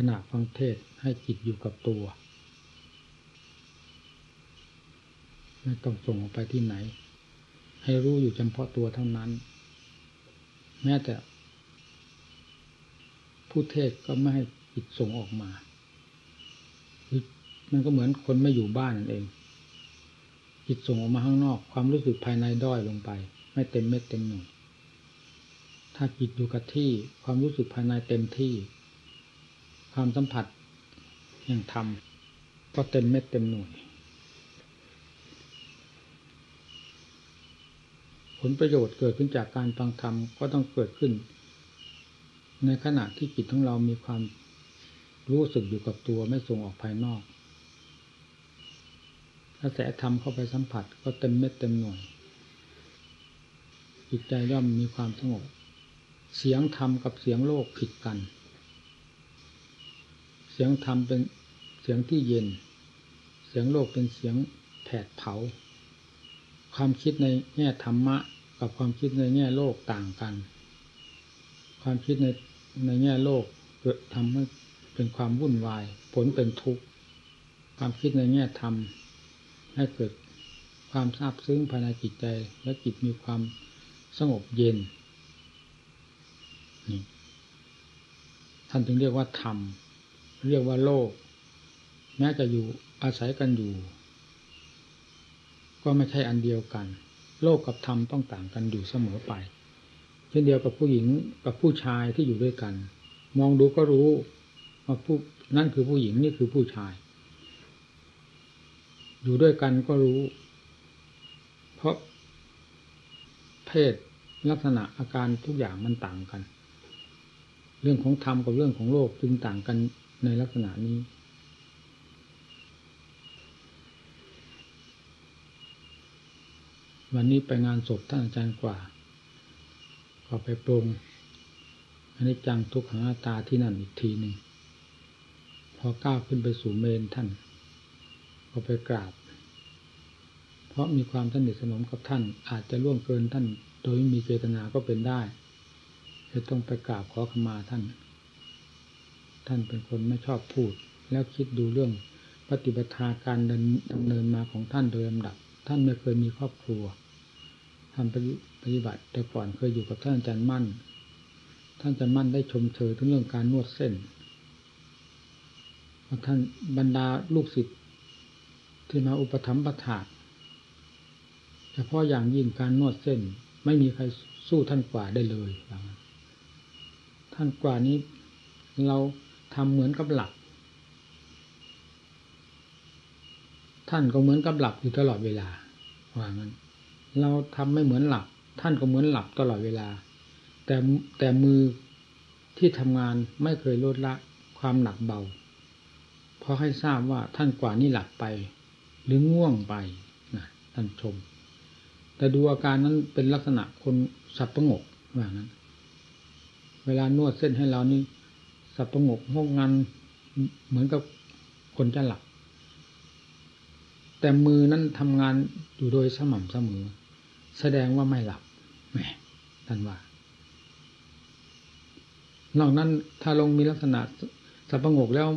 ขณะฟังเทศให้จิตอยู่กับตัวไม่ต้องส่งออกไปที่ไหน ให้รู้อยู่เฉพาะตัวเท่านั้น แม้แต่ ผู้เทศก็ไม่ให้จิตส่งออกมามันก็เหมือนคนไม่อยู่บ้านนั่นเอง จิตส่งออกมาข้างนอก ความรู้สึกภายในด้อยลงไป ไม่เต็มเม็ดเต็มหน่วยถ้าจิตอยู่กับที่ความรู้สึกภายในเต็มที่ ความสัมผัสแห่งธรรมก็เต็มเม็ดเต็มหน่วย ผลประโยชน์เกิดขึ้นจากการฟังธรรมก็ต้องเกิดขึ้น ในขณะที่จิตของเรามีความรู้สึกอยู่กับตัวไม่ส่งออกภายนอกกระแสธรรมเข้าไปสัมผัสก็เต็มเม็ดเต็มหน่วย จิตใจย่อมมีความสงบ เสียงธรรมกับเสียงโลกผิดกัน สียงธรรมเป็นเสียงที่เย็น เสียงโลกเป็นเสียงแผดเผา ความคิดในแง่ธรรมะ กับความคิดในแง่โลกต่างกัน ความคิดในในแง่โลกเกิดทำให้เป็นความวุ่นวาย ผลเป็นทุกข์ ความคิดในแง่ธรรมให้เกิดความซาบซึ้งภายในจิตใจ และจิตมีความสงบเย็นนี่ท่านจึงเรียกว่าธรรม เรียกว่าโลก แม้จะอยู่อาศัยกันอยู่ ก็ไม่ใช่อันเดียวกัน โลกกับธรรมต้องต่างกันอยู่เสมอไป เช่นเดียวกับผู้หญิงกับผู้ชายที่อยู่ด้วยกัน มองดูก็รู้ว่าผู้นั่นคือผู้หญิงนี่คือผู้ชาย อยู่ด้วยกันก็รู้ เพราะเพศลักษณะอาการทุกอย่างมันต่างกัน เรื่องของธรรมกับเรื่องของโลกจึงต่างกัน ในลักษณะนี้ วันนี้ไปงานศพท่านอาจารย์กว่า ก็ไปปรงอันนี้จังทุกขังตาที่นั่นอีกทีหนึ่งพอก้าวขึ้นไปสู่เมนท่าน ก็ไปกราบ เพราะมีความสนิทสนมกับท่าน อาจจะล่วงเกินท่าน โดยไม่มีเจตนาก็เป็นได้จะต้องไปกราบขอขมาท่าน ท่านเป็นคนไม่ชอบพูด แล้วคิดดูเรื่องปฏิบัติการดำเนินมาของท่านโดยลำดับ ท่านไม่เคยมีครอบครัวท่านปฏิบัติ แต่ก่อนเคยอยู่กับท่านอาจารย์มั่น ท่านอาจารย์มั่นได้ชมเชยทั้งเรื่องการนวดเส้นท่านบรรดาลูกศิษย์ที่มาอุปถัมภ์ประถาเฉพาะอย่างยิ่งการนวดเส้น ไม่มีใครสู้ท่านกว่าได้เลย ท่านกว่านี้เรา ทำเหมือนกับหลับ ท่านก็เหมือนกับหลับอยู่ตลอดเวลาว่างั้น เราทำไม่เหมือนหลับ ท่านก็เหมือนหลับตลอดเวลา แต่แต่มือที่ทำงานไม่เคยลดละความหนักเบา เพราะให้ทราบว่าท่านกว่านี้หลับไป หรือง่วงไปนะท่านชม แต่ดูอาการนั้นเป็นลักษณะคนสับประงกว่านั้น เวลานวดเส้นให้เรานี่ สับประงกห้องงานเหมือนกับคนจะหลับ แต่มือนั้นทำงานอยู่โดยสม่ำเสมอ แสดงว่าไม่หลับแหมท่านว่านอกนั้นถ้าลงมีลักษณะสับประงกแล้ว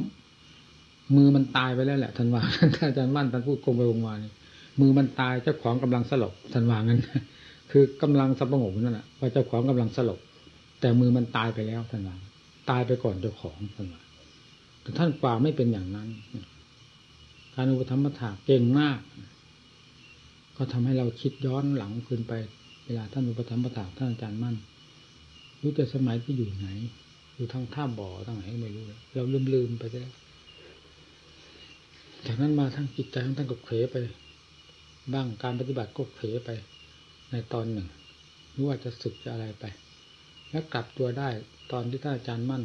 มือมันตายไปแล้วแหละท่านว่าท่านอาจารย์มั่นท่านพูดกงไปวงมานี่มือมันตายเจ้าของกำลังสลบท่านว่างั้น คือกำลังสับประงกนั่นแหละว่าเจ้าของกำลังสลบแต่มือมันตายไปแล้วท่านว่า ตายไปก่อนเจ้าของท่านว่าแต่ท่านกว่าไม่เป็นอย่างนั้น การอุปธรรมถาเก่งมาก ก็ทำให้เราคิดย้อนหลังขึ้นไป เวลาท่านอุปธรรมถาท่านอาจารย์มั่น รู้แต่สมัยที่อยู่ไหน อยู่ทางท่าบ่อทางไหนไม่รู้ เราลืมลืมไปแล้วจากนั้นมาทั้งจิตใจของท่านก็เขวไป บ้างการปฏิบัติก็เขวไปในตอนหนึ่งรู้ว่าจะสึกจะอะไรไป แล้วกลับตัวได้ ตอนที่ท่านอาจารย์มั่น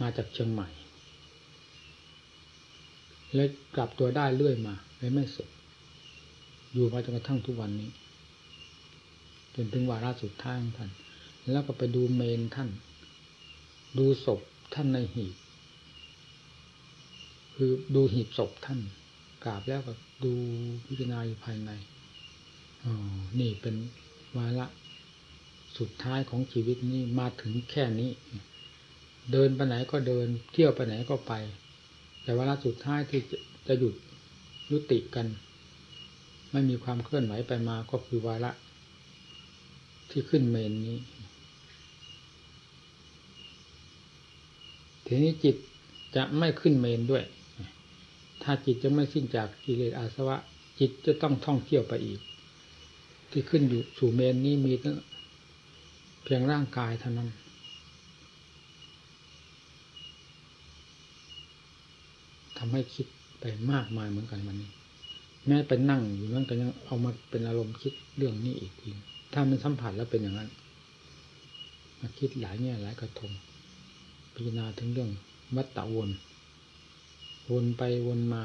มาจากเชียงใหม่ และกลับตัวได้เรื่อยมาเลยไม่สึกอยู่มาจนกระทั่งทุกวันนี้ จนถึงวาระสุดท้ายของท่าน แล้วก็ไปดูเมนท่าน ดูศพท่านในหีบ คือดูหีบศพท่านกราบแล้วก็ดูพิจารณาอยู่ภายในอ๋อนี่เป็นวาระ สุดท้ายของชีวิตนี้มาถึงแค่นี้ เดินไปไหนก็เดิน เที่ยวไปไหนก็ไป แต่เวลาสุดท้ายที่จะหยุดยุติกัน ไม่มีความเคลื่อนไหวไปมาก็คือวาระที่ขึ้นเมนนี้ ทีนี้จิตจะไม่ขึ้นเมนด้วย ถ้าจิตจะไม่สิ้นจากกิเลสอาสวะ จิตจะต้องท่องเที่ยวไปอีก ที่ขึ้นอยู่สู่เมนนี้มีตั้ง เพียงร่างกายเท่านั้น ทำให้คิดไปมากมายเหมือนกันวันนี้ แม้ไปนั่งอยู่นั่นก็ยังเอามาเป็นอารมณ์คิดเรื่องนี้อีกทีถ้ามันสัมผัสแล้วเป็นอย่างนั้น มาคิดหลายแง่หลายกระทงพิจารณาถึงเรื่องวัฏฏะวน วนไปวนมา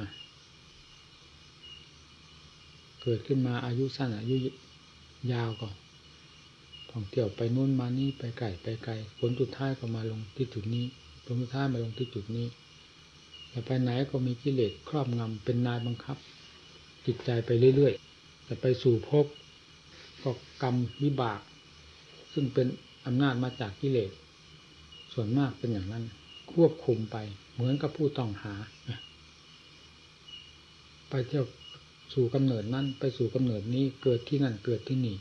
เกิดขึ้นมาอายุสั้นอายุยาวก็ ท่องเที่ยวไปนู่นมานี่ไปไกลไปไกลผลสุดท้ายก็มาลงที่จุดนี้ผลสุดท้ายมาลงที่จุดนี้แต่ไปไหนก็มีกิเลสครอบงำเป็นนายบังคับ จิตใจไปเรื่อยๆแต่ไปสู่ภพก็กรรมวิบาก ซึ่งเป็นอำนาจมาจากกิเลส ส่วนมากเป็นอย่างนั้น ควบคุมไปเหมือนกับผู้ต้องหา ไปเที่ยวสู่กำเนิดนั้นไปสู่กำเนิดนี้เกิดที่นั่นเกิดที่นี่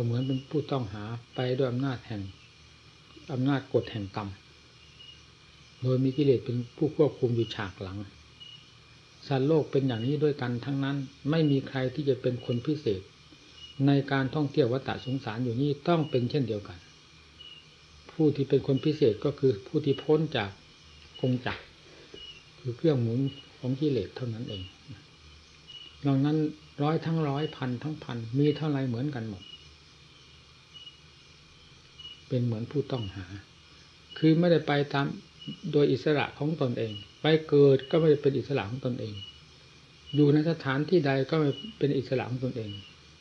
ก็เหมือนเป็นผู้ต้องหาไปด้วยอำนาจแห่งอำนาจกฎแห่งกรรม โดยมีกิเลสเป็นผู้ควบคุมอยู่ฉากหลังสัตว์โลกเป็นอย่างนี้ด้วยกันทั้งนั้น ไม่มีใครที่จะเป็นคนพิเศษ ในการท่องเที่ยววัฏสงสารอยู่นี่ต้องเป็นเช่นเดียวกัน ผู้ที่เป็นคนพิเศษก็คือผู้ที่พ้นจากกงจักรคือเครื่องหมุนของกิเลสเท่านั้นเองนอกนั้นร้อยทั้งร้อยพันทั้งพันมีเท่าไรเหมือนกันหมด เป็นเหมือนผู้ต้องหา คือไม่ได้ไปตามโดยอิสระของตนเอง ไปเกิดก็ไม่ได้เป็นอิสระของตนเอง อยู่ในสถานที่ใดก็ไม่เป็นอิสระของตนเอง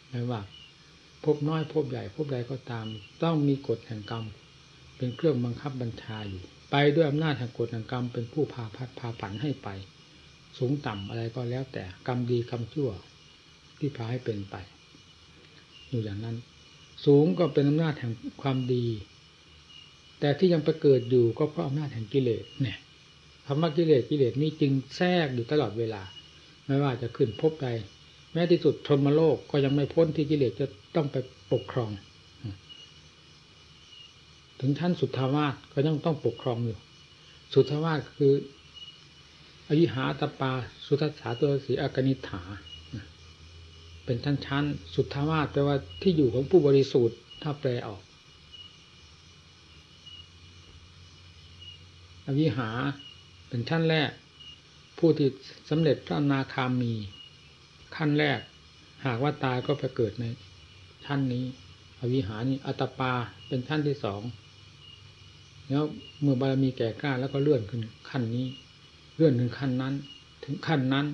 ไม่ว่า พบน้อยพบใหญ่พบใดก็ตาม ต้องมีกฎแห่งกรรม เป็นเครื่องบังคับบัญชาอยู่ ไปด้วยอำนาจแห่งกฎแห่งกรรมเป็นผู้พาพัดพาผันให้ไป สูงต่ำอะไรก็แล้วแต่กรรมดีกรรมชั่ว ที่พาให้เป็นไป อยู่อย่างนั้น สูงก็เป็นอำนาจแห่งความดี แต่ที่ยังไปเกิดอยู่ก็เพราะอำนาจแห่งกิเลสเนี่ยคำว่ากิเลสกิเลสนี่จึงแทรกอยู่ตลอดเวลา ไม่ว่าจะขึ้นพบใดแม้ที่สุดชนมาโลกก็ยังไม่พ้นที่กิเลสจะต้องไปปกครอง ถึงชั้นสุทธาวาสก็ยังต้องปกครองอยู่ สุทธาวาสคืออวิหาตปา สุทัสสาตัวสีอากนิฐา เป็นชั้นชั้นสุทธาวาสแปลว่าที่อยู่ของผู้บริสุทธิ์ถ้าแปลออกอวิหาเป็นชั้นแรก ผู้ที่สำเร็จพระนาคามี ขั้นแรก หากว่าตายก็ไปเกิดในชั้นนี้ อวิหานี่อัตปาเป็นชั้นที่สองแล้วเมื่อบารมีแก่กล้าแล้วก็เลื่อนขึ้นขั้นนี้ เลื่อนถึงขั้นนั้น ถึงขั้นนั้น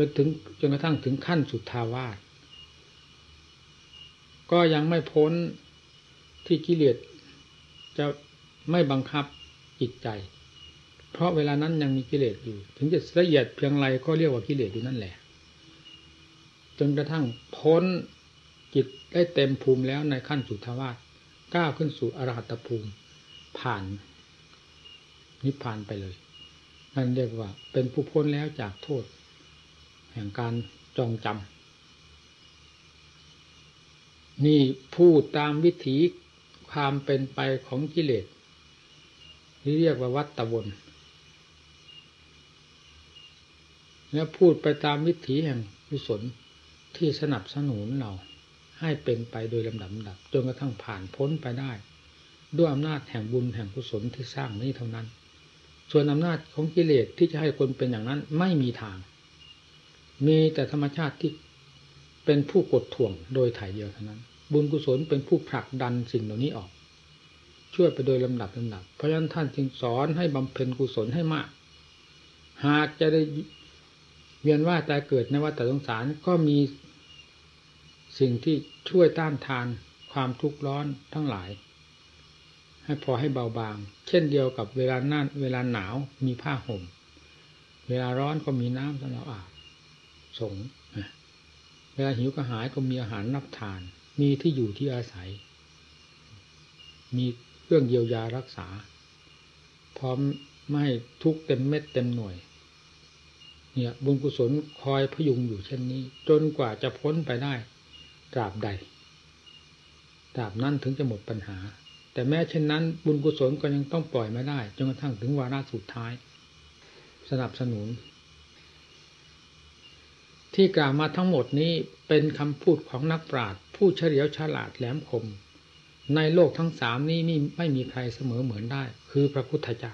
ไปถึงจนกระทั่งถึงขั้นสุดทาวาสก็ยังไม่พ้นที่กิเลสจะไม่บังคับจิตใจ เพราะเวลานั้นยังมีกิเลสอยู่ ถึงจะละเอียดเพียงไรก็เรียกว่ากิเลสอยู่นั่นแหละ จนกระทั่งพ้นจิตได้เต็มภูมิแล้วในขั้นสุทธาวาสก้าวขึ้นสู่อรหัตภูมิผ่านนิพพานไปเลย นั่นเรียกว่าเป็นผู้พ้นแล้วจากโทษ ห่งการจองจำนี่พูดตามวิถีความเป็นไปของกิเลสที่เรียกว่าวัตตะวนแล้วพูดไปตามวิถีแห่งกุศลที่สนับสนุนเราให้เป็นไปโดยลำดับดับจนกระทั่งผ่านพ้นไปได้ ด้วยอำนาจแห่งบุญแห่งกุศลที่สร้างนี้เท่านั้น ส่วนอำนาจของกิเลสที่จะให้คนเป็นอย่างนั้นไม่มีทาง มีแต่ธรรมชาติที่เป็นผู้กดถ่วงโดยถ่ายเดียวเท่านั้น บุญกุศลเป็นผู้ผลักดันสิ่งเหล่านี้ออกช่วยไปโดยลำดับลำดับ เพราะฉะนั้นท่านจึงสอนให้บำเพ็ญกุศลให้มาก หากจะได้เวียนว่าแตายเกิดในวัฏสงสารก็มีสิ่งที่ช่วยต้านทานความทุกข์ร้อนทั้งหลาย ให้พอให้เบาบาง เช่นเดียวกับเวลาหน้าเวลาหนาวมีผ้าห่ม เวลาร้อนก็มีน้ำสำหรับอาบ สงเวลาหิวกระหายก็มีอาหารนับทาน มีที่อยู่ที่อาศัย มีเครื่องเยียวยารักษา พร้อมไม่ทุกเต็มเม็ดเต็มหน่วย เนี่ยบุญกุศลคอยพยุงอยู่เช่นนี้ จนกว่าจะพ้นไปได้ตราบใดตราบนั้นถึงจะหมดปัญหา แต่แม้เช่นนั้น บุญกุศลก็ยังต้องปล่อยไม่ได้จนกระทั่งถึงวาระสุดท้าย สนับสนุน ที่กล่าวมาทั้งหมดนี้เป็นคำพูดของนักปราชญ์ผู้เฉลียวฉลาดแหลมคม ในโลกทั้งสามนี้ไม่ไม่มีใครเสมอเหมือนได้ คือพระพุทธเจ้า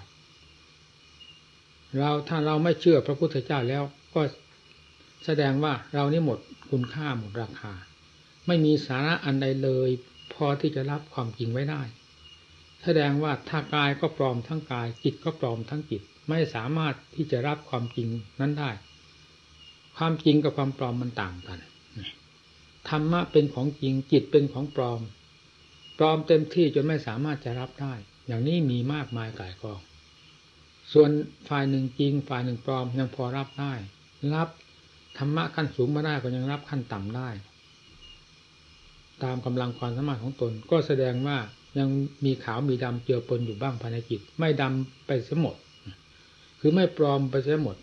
เราถ้าเราไม่เชื่อพระพุทธเจ้าแล้วก็แสดงว่าเรานี่หมดคุณค่าหมดราคา ไม่มีสาระอันใดเลย พอที่จะรับความจริงไว้ได้ แสดงว่าถ้ากายก็ปลอมทั้งกายจิตก็ปลอมทั้งจิต ไม่สามารถที่จะรับความจริงนั้นได้ ความจริงกับความปลอมมันต่างกันธรรมะเป็นของจริงจิตเป็นของปลอม ปลอมเต็มที่จนไม่สามารถจะรับได้ อย่างนี้มีมากมายกายกอง ส่วนฝ่ายหนึ่งจริง ฝ่ายหนึ่งปลอมยังพอรับได้ รับธรรมะขั้นสูงมาได้ก็ยังรับขั้นต่ำได้ ตามกำลังความสามารถของตน ก็แสดงว่ายังมีขาวมีดำเจือปนอยู่บ้างภายในจิต ไม่ดำไปเสียหมด คือไม่ปลอมไปเสียหมด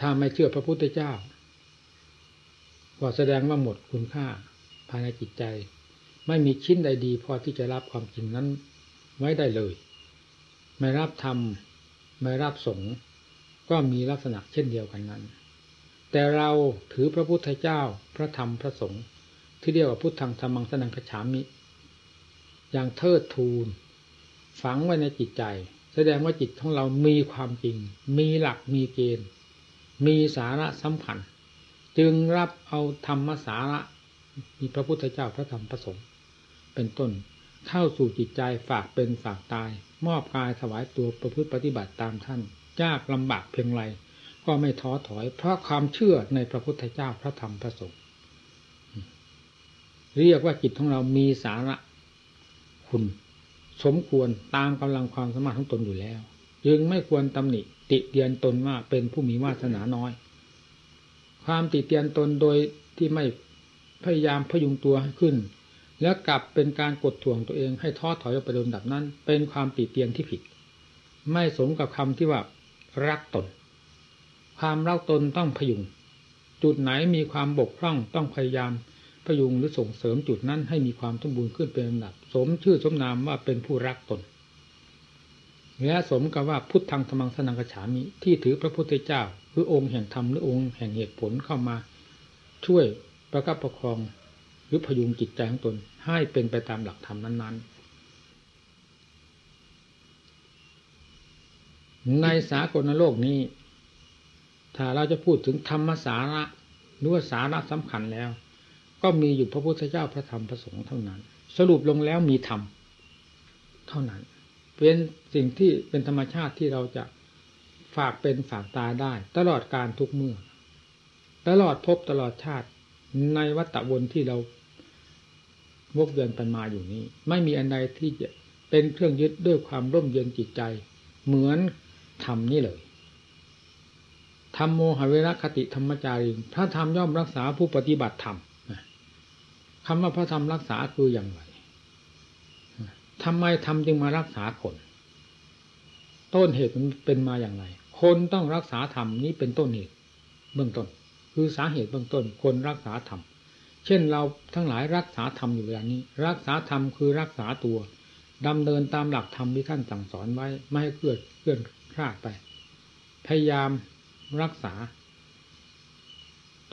ถ้าไม่เชื่อพระพุทธเจ้าก็แสดงว่าหมดคุณค่าภายในจิตใจ ไม่มีชิ้นใดดีพอที่จะรับความจริงนั้นไว้ได้เลย ไม่รับธรรมไม่รับสงฆ์ก็มีลักษณะเช่นเดียวกันนั้น แต่เราถือพระพุทธเจ้าพระธรรมพระสงฆ์ที่เรียกว่าพุทธังธรรมังสนังขฉามิ อย่างเทิดทูน ฝังไว้ในจิตใจ แสดงว่าจิตของเรามีความจริง มีหลักมีเกณฑ์ มีสาระสำคัญ จึงรับเอาธรรมสาระ มีพระพุทธเจ้าพระธรรมพระสงฆ์เป็นต้นเข้าสู่จิตใจฝากเป็นฝากตาย มอบกายถวายตัวประพฤติปฏิบัติตามท่านยากลำบากเพียงไรก็ไม่ท้อถอย เพราะความเชื่อในพระพุทธเจ้าพระธรรมพระสงฆ์เรียกว่าจิตของเรามีสาระคุณ สมควรตามกำลังความสามารถของตนอยู่แล้ว จึงไม่ควรตำหนิ ติเตียนตนว่าเป็นผู้มีวาสนาน้อย ความติเตียนตนโดยที่ไม่พยายามพยุงตัวให้ขึ้น แล้วกลับเป็นการกดถ่วงตัวเองให้ท้อถอยไปโดนดับนั้น เป็นความติเตียนที่ผิด ไม่สมกับคำที่ว่ารักตน ความรักตนต้องพยุง จุดไหนมีความบกพร่องต้องพยายามพยุงหรือส่งเสริมจุดนั้นให้มีความสมบูรณ์ขึ้นเป็นลำดับ สมชื่อสมนามว่าเป็นผู้รักตน และสมกับว่าพุทธังธรรมังสนังกระฉามิที่ถือพระพุทธเจ้าคือองค์แห่งธรรมหรือองค์แห่งเหตุผลเข้ามา ช่วยประคับประคองหรือพยุงจิตใจของตนให้เป็นไปตามหลักธรรมนั้น ๆ ในสากลโลกนี้ ถ้าเราจะพูดถึงธรรมสาระหรือว่าสาระสำคัญแล้ว ก็มีอยู่พระพุทธเจ้าพระธรรมพระสงฆ์เท่านั้น สรุปลงแล้วมีธรรมเท่านั้น เป็นสิ่งที่เป็นธรรมชาติที่เราจะฝากเป็นฝากตาได้ ตลอดการทุกเมื่อ ตลอดพบตลอดชาติในวัฏวนที่เราวกเวียนไปมาอยู่นี้ ไม่มีอันใดที่จะเป็นเครื่องยึดด้วยความร่มเย็นจิตใจ เหมือนธรรมนี่เลยธรรมโมหเวรคติธรรมจารินพระธรรมย่อมรักษาผู้ปฏิบัติธรรมคำว่าพระธรรมรักษาคืออย่างไร ทำไมธรรมจึงมารักษาคน ต้นเหตุมันเป็นมาอย่างไร คนต้องรักษาธรรมนี้เป็นต้นเหตุเบื้องต้น คือสาเหตุเบื้องต้น คนรักษาธรรมเช่นเราทั้งหลายรักษาธรรมอยู่เวลานี้ รักษาธรรมคือรักษาตัวดำเนินตามหลักธรรมที่ท่านสั่งสอนไว้ไม่ให้เคลื่อนเคลื่อนคลาดไป พยายามรักษา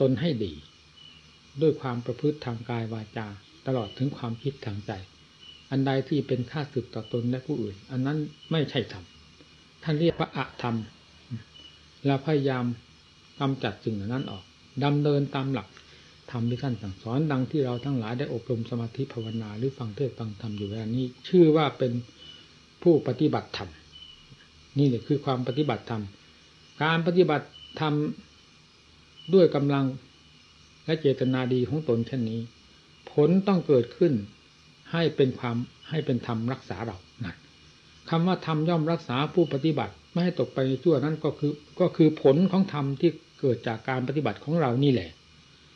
ตนให้ดี ด้วยความประพฤติทางกายวาจา ตลอดถึงความคิดทางใจ อันใดที่เป็นค่าศึกต่อตนและผู้อื่น อันนั้นไม่ใช่ธรรมท่านเรียกว่าอะธรรมเราพยายามกำจัดสิ่งเหล่านั้นออกดำเนินตามหลักธรรมที่ท่านสั่งสอนดังที่เราทั้งหลายได้อบรมสมาธิภาวนาหรือฟังเทศฟังธรรมอยู่เวลานี้ ชื่อว่าเป็นผู้ปฏิบัติธรรมนี่แหละคือความปฏิบัติธรรมการปฏิบัติธรรมด้วยกำลังและเจตนาดีของตนเช่นนี้ ผลต้องเกิดขึ้น ให้เป็นความให้เป็นธรรมรักษาเรานั่นคำว่าธรรมย่อมรักษาผู้ปฏิบัติ ไม่ให้ตกไปในชั่วนั้นก็คือก็คือผลของธรรมที่เกิดจากการปฏิบัติของเรานี่แหละ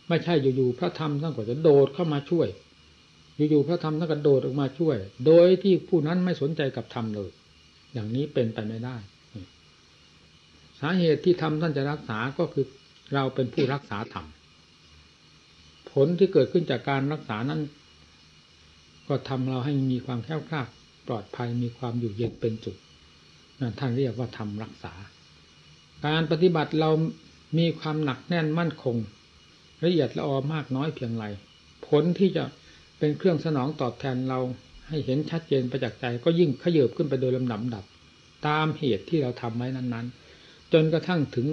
ไม่ใช่อยู่ๆพระธรรมท่านก็จะโดดเข้ามาช่วย อยู่ๆพระธรรมท่านกระโดดออกมาช่วย โดยที่ผู้นั้นไม่สนใจกับธรรมเลย อย่างนี้เป็นไปไม่ได้ สาเหตุที่ทำท่านจะรักษาก็คือเราเป็นผู้รักษาธรรมผลที่เกิดขึ้นจากการรักษานั้น ก็ทำเราให้มีความแข็งแกร่งปลอดภัยมีความอยู่เย็นเป็นสุขนั่นท่านเรียกว่าทำรักษา การปฏิบัติเรามีความหนักแน่นมั่นคง ละเอียดละออมากน้อยเพียงไรผลที่จะเป็นเครื่องสนองตอบแทนเราให้เห็นชัดเจนประจักษ์ใจ ก็ยิ่งขยืบขึ้นไปโดยลำดับดับ ตามเหตุที่เราทำไว้นั้น ๆ จนกระทั่งถึง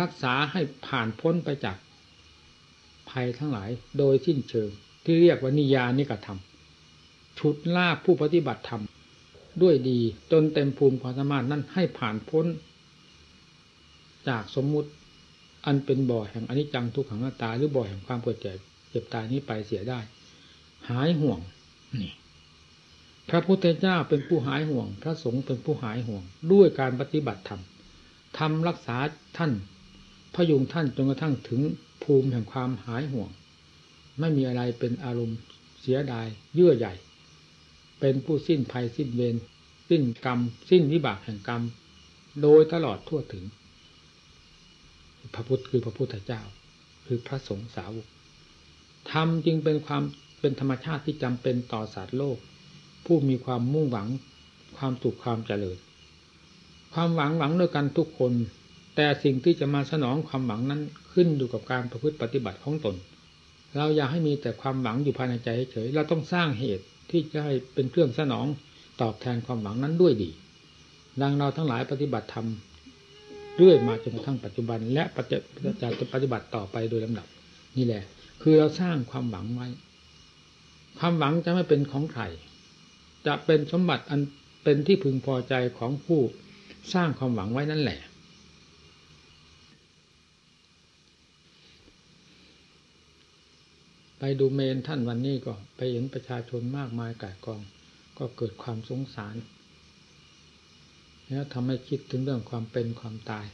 รักษาให้ผ่านพ้นไปจากภัยทั้งหลายโดยสิ้นเชิง ที่เรียกว่านิยานิกธรรมชุดลากผู้ปฏิบัติธรรมด้วยดีจนเต็มภูมิความสามารถนั้นให้ผ่านพ้น จากสมมุติอันเป็นบ่อแห่งอนิจจังทุกขังตาหรือบ่อแห่งความเกิดเจ็บเจ็บตายนี้ไปเสียได้ หายห่วงนี่พระพุทธเจ้าเป็นผู้หายห่วง พระสงฆ์เป็นผู้หายห่วง ด้วยการปฏิบัติธรรมทำรักษาท่านพยุงท่านจนกระทั่งถึงภูมิแห่งความหายห่วง ไม่มีอะไรเป็นอารมณ์เสียดายเยื่อใหญ่ เป็นผู้สิ้นภัยสิ้นเวรสิ้นกรรม สิ้นวิบากแห่งกรรม โดยตลอดทั่วถึง พระพุทธคือพระพุทธเจ้า คือพระสงฆ์สาวกธรรมจึงเป็นความเป็นธรรมชาติที่จำเป็นต่อสัตว์โลก ผู้มีความมุ่งหวังความสุขความเจริญ ความหวังหวังด้วยกันทุกคน แต่สิ่งที่จะมาสนองความหวังนั้นขึ้นอยู่กับการประพฤติปฏิบัติของตน เราอยากให้มีแต่ความหวังอยู่ภายในใจเฉยเราต้องสร้างเหตุที่จะให้เป็นเครื่องสนองตอบแทนความหวังนั้นด้วยดี ดังเราทั้งหลายปฏิบัติธรรมเรื่อยมาจนกระทั่งปัจจุบัน และปฏิจะปฏิบัติต่อไปโดยลำดับ นี่แหละ คือเราสร้างความหวังไว้ ความหวังจะไม่เป็นของใครจะเป็นสมบัติอันเป็นที่พึงพอใจของผู้สร้างความหวังไว้นั่นแหละ ไปดูเมนท่านวันนี้ก็ไปเห็นประชาชนมากมายกายกอง ก็เกิดความสงสารแล้วทำให้คิดถึงเรื่องความเป็นความตาย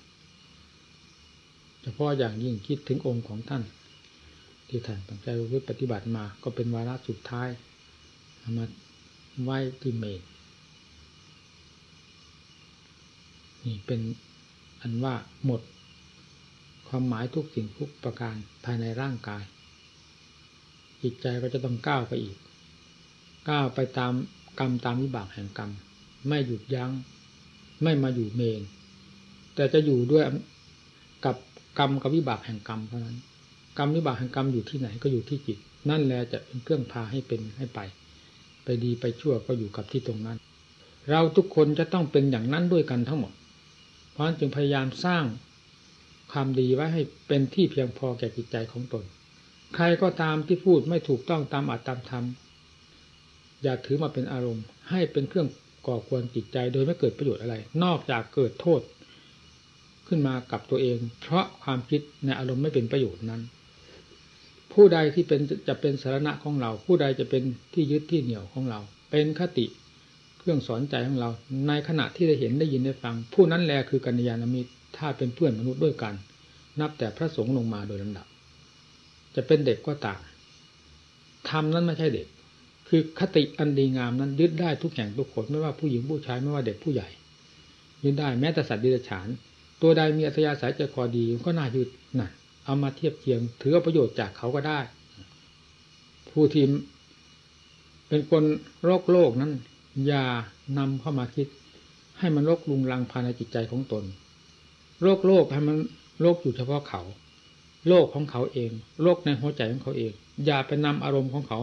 เฉพาะอย่างยิ่งคิดถึงองค์ของท่าน ที่ท่านตั้งใจปฏิบัติมา ก็เป็นวาระสุดท้ายมาไหว้ที่เมนนี่เป็นอันว่าหมด ความหมายทุกสิ่งทุกประการภายในร่างกาย จิตใจก็จะต้องก้าวไปอีก ก้าวไปตามกรรมตามวิบากแห่งกรรม ไม่หยุดยัง้ง ไม่มาอยู่เมน แต่จะอยู่ด้วยกับกรรมกับวิบากแห่งกรรมเท่านั้น กรรมวิบากแห่งกรรมอยู่ที่ไหนก็อยู่ที่จิต นั่นแหละจะเป็นเครื่องพาให้เป็นให้ไป ไปดีไปชั่วก็อยู่กับที่ตรงนั้น เราทุกคนจะต้องเป็นอย่างนั้นด้วยกันทั้งหมด เพราะฉะนั้นจึงพยายามสร้างความดีไว้ให้เป็นที่เพียงพอแก่จิตใจของตน ใครก็ตามที่พูดไม่ถูกต้องตามอัตตามธรรมอย่าถือมาเป็นอารมณ์ ให้เป็นเครื่องก่อควรจิตใจโดยไม่เกิดประโยชน์อะไร นอกจากเกิดโทษ ขึ้นมากับตัวเอง เพราะความคิดในอารมณ์ไม่เป็นประโยชน์นั้น ผู้ใดที่เป็นจะเป็นสาระของเรา ผู้ใดจะเป็นที่ยึดที่เหนี่ยวของเรา เป็นคติเครื่องสอนใจของเรา ในขณะที่ได้เห็นได้ยินได้ฟัง ผู้นั้นแลคือกัญญาณมิตรถ้าเป็นเพื่อนมนุษย์ด้วยกัน นับแต่พระสงฆ์ลงมาโดยลำดับ จะเป็นเด็กก็ตามทำนั้นไม่ใช่เด็ก คือคติอันดีงามนั้นยึดได้ทุกแห่งทุกคนไม่ว่าผู้หญิงผู้ชายไม่ว่าเด็กผู้ใหญ่ยึดได้แม้แต่สัตว์ดิบฉาน ตัวใดมีอัธยาศัยใจคอดีก็น่ายึดน่ะ เอามาเทียบเทียงถือประโยชน์จากเขาก็ได้ ผู้ที่เป็นคนโรคโลกนั้น อย่านำเข้ามาคิด ให้มันโรคลุงลังภายในจิตใจของตนโรคโลกให้มันโรคอยู่เฉพาะเขา โลกของเขาเอง โลกในหัวใจของเขาเอง อย่าไปนำอารมณ์ของเขา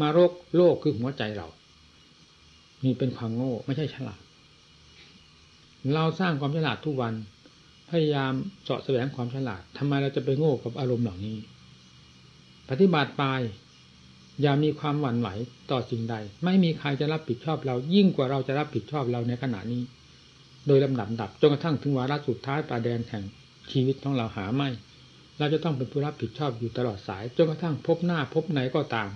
มาโรคโลกคือหัวใจเรานี่เป็นความโง่ไม่ใช่ฉลาด เราสร้างความฉลาดทุกวัน พยายามเสาะแสวงความฉลาดทำไมเราจะไปโง่กับอารมณ์เหล่านี้ ปฏิบัติไปอย่ามีความหวั่นไหวต่อสิ่งใด ไม่มีใครจะรับผิดชอบเรา ยิ่งกว่าเราจะรับผิดชอบเราในขณะนี้ โดยลำดับดับจนกระทั่งถึงวาระสุดท้ายปลาแดนแห่งชีวิตของเราหาไม่ เราจะต้องเป็นผู้รับผิดชอบอยู่ตลอดสายจนกระทั่งพบหน้าพบไหนก็ตาม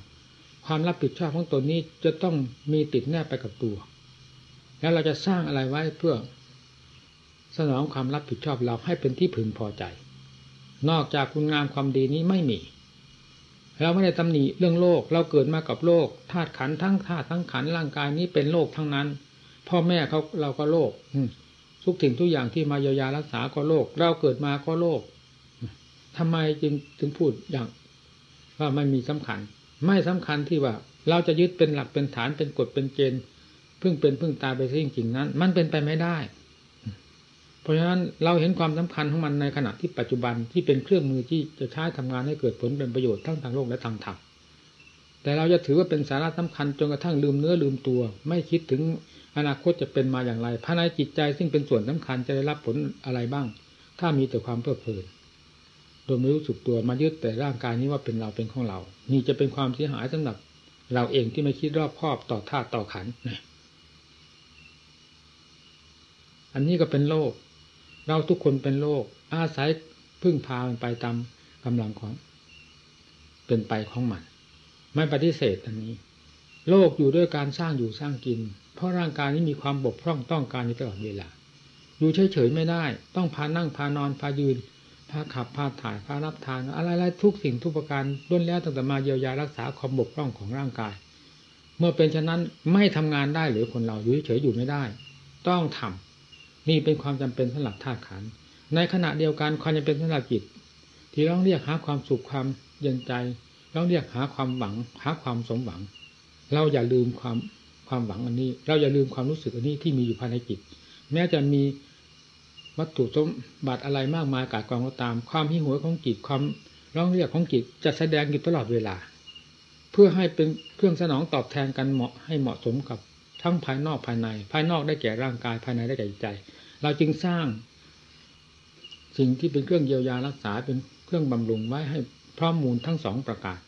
ความรับผิดชอบของตนนี้จะต้องมีติดแนบไปกับตัว แล้วเราจะสร้างอะไรไว้เพื่อ สนองความรับผิดชอบเราให้เป็นที่พึงพอใจ นอกจากคุณงามความดีนี้ไม่มีเราไม่ได้ตำหนิเรื่องโลก เราเกิดมากับโลกธาตุขันทั้งธาตุทั้งขันร่างกายนี้เป็นโลกทั้งนั้น พ่อแม่เขาเราก็โลกทุกสิ่งทุกอย่างที่มาเยียวยารักษาก็โลก เราเกิดมาก็โลก ทำไมจึงถึงพูดอย่าง ว่าไม่มีสำคัญ ไม่สำคัญที่ว่า เราจะยึดเป็นหลักเป็นฐานเป็นกฎเป็นเกณฑ์พึ่งเป็นพึ่งตายไปสิ่งจริงนั้น มันเป็นไปไม่ได้ เพราะฉะนั้นเราเห็นความสำคัญของมันในขณะที่ปัจจุบันที่เป็นเครื่องมือที่จะใช้ทำงานให้เกิดผลเป็นประโยชน์ทั้งทางโลกและทางธรรมแต่เราจะถือว่าเป็นสาระสำคัญจนกระทั่งลืมเนื้อลืมตัว ไม่คิดถึงอนาคตจะเป็นมาอย่างไรภายในจิตใจซึ่งเป็นส่วนสำคัญจะได้รับผลอะไรบ้าง ถ้ามีแต่ความเพลิดเพลิน โดยไม่รู้สึกตัวมายึดแต่ร่างกายนี้ว่าเป็นเราเป็นของเรา นี่จะเป็นความเสียหายสำหรับ เราเองที่ไม่คิดรอบคอบต่อธาตุต่อขันนะอันนี้ก็เป็นโลก เราทุกคนเป็นโลก อาศัยพึ่งพามันไปตามกำลังของ เป็นไปของมัน ไม่ปฏิเสธอันนี้ โลกอยู่ด้วยการสร้างอยู่สร้างกิน เพราะร่างกายนี้มีความบกพร่องต้องการในตลอดเวลา อยู่เฉยๆไม่ได้ ต้องพานั่งพานอนพายืน พาขับพาถ่ายพารับทาน อะไรๆทุกสิ่งทุกประการล้วนแล้วตั้งแต่มาเยียวยารักษาความบกพร่องของร่างกาย เมื่อเป็นฉะนั้นไม่ทำงานได้หรือคนเราอยู่เฉยอยู่ไม่ได้ ต้องทำนี่เป็นความจำเป็นสำหรับธาตุขันในขณะเดียวกันความจำเป็นสำหรับจิตที่ต้องเรียกหาความสุขความเย็นใจต้องเรียกหาความหวังหาความสมหวัง เราอย่าลืมความความหวังอันนี้ เราอย่าลืมความรู้สึกอันนี้ที่มีอยู่ภายในจิต แม้จะมี วัตถุสมบัติอะไรมากมายกาดกองก็ตาม ความหิวโหยของจิตความร้องเรียกของจิตจะแสดงอยู่ตลอดเวลา เพื่อให้เป็นเครื่องสนองตอบแทนกันเหมาะให้เหมาะสมกับทั้งภายนอกภายใน ภายนอกได้แก่ร่างกายภายในได้แก่ใจ เราจึงสร้าง สิ่งที่เป็นเครื่องเยียวยารักษาเป็นเครื่องบำรุงไว้ให้พร้อมมูลทั้งสองประการ